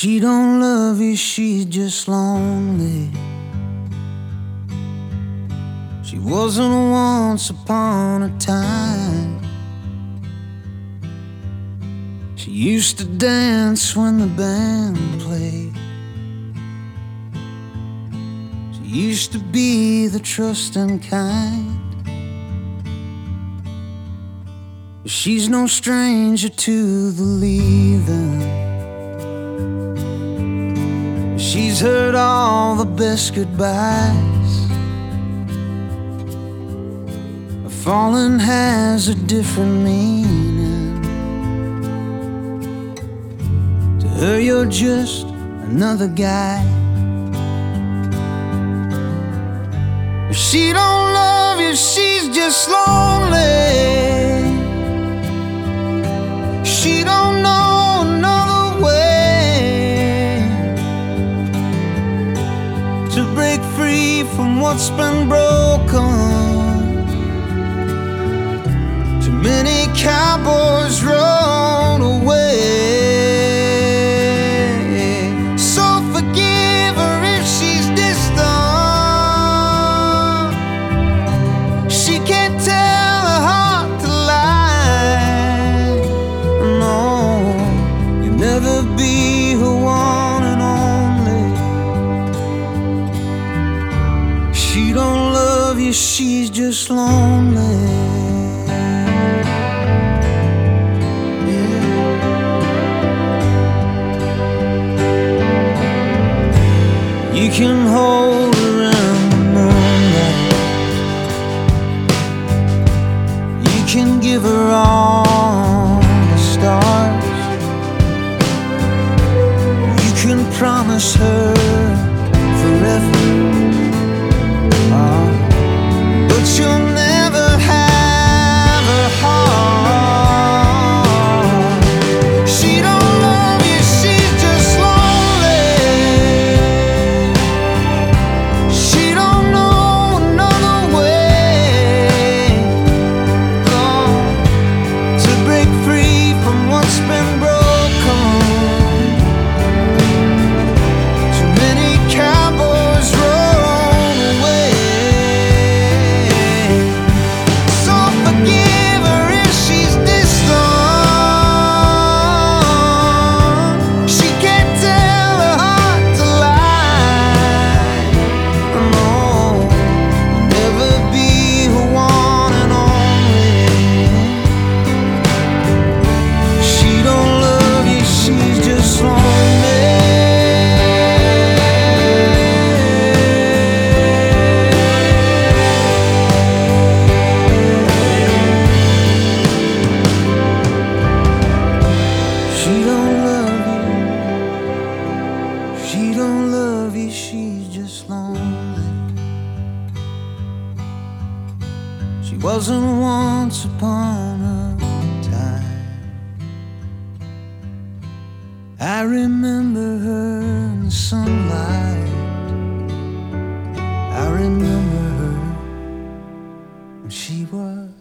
She don't love you, she's just lonely. She wasn't once upon a time. She used to dance when the band played. She used to be the trusting kind. She's no stranger to the leaving. She's heard all the best goodbyes. Falling has a different meaning. To her, you're just another guy. If she don't love you, she's just lonely. To break free from what's been broken. Too many cowboys She don't love you, she's just lonely. You can hold her in the moonlight. You can give her all the stars. You can promise her forever. Ah, but She don't love you, she's just lonely. She wasn't once upon a time. I remember her in the sunlight. I remember her when she was.